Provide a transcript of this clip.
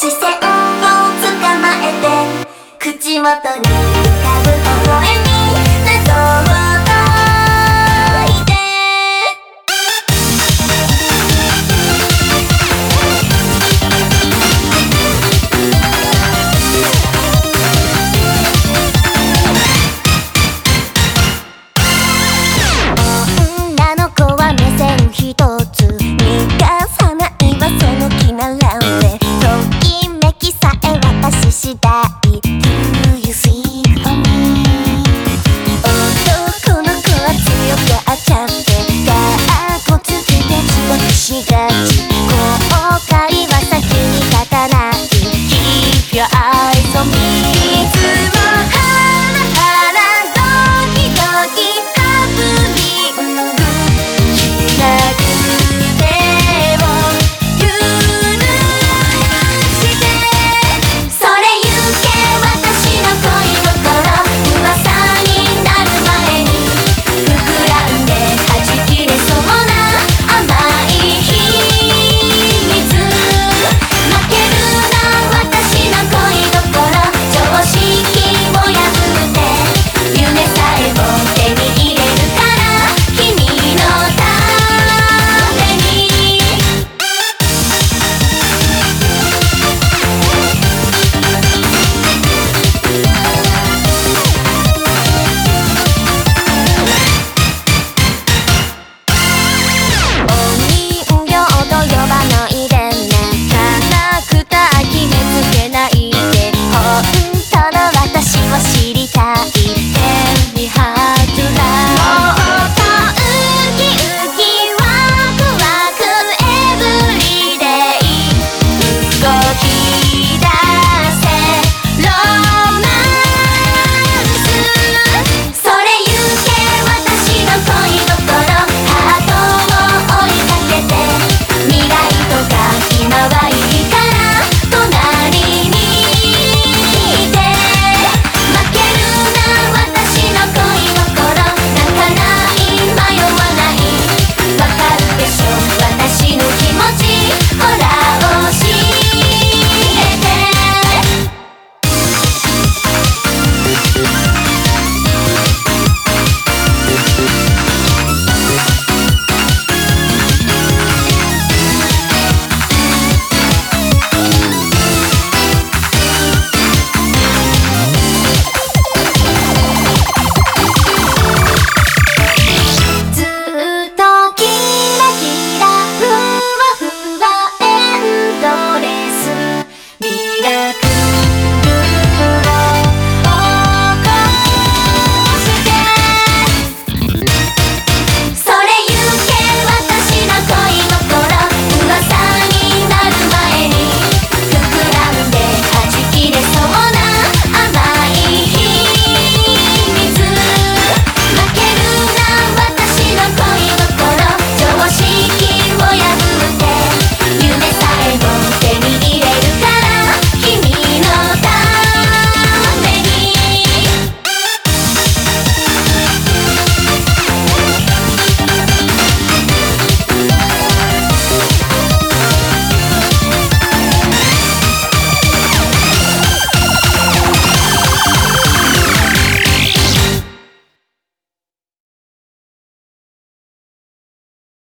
視線を捕まえて口元に浮かべほら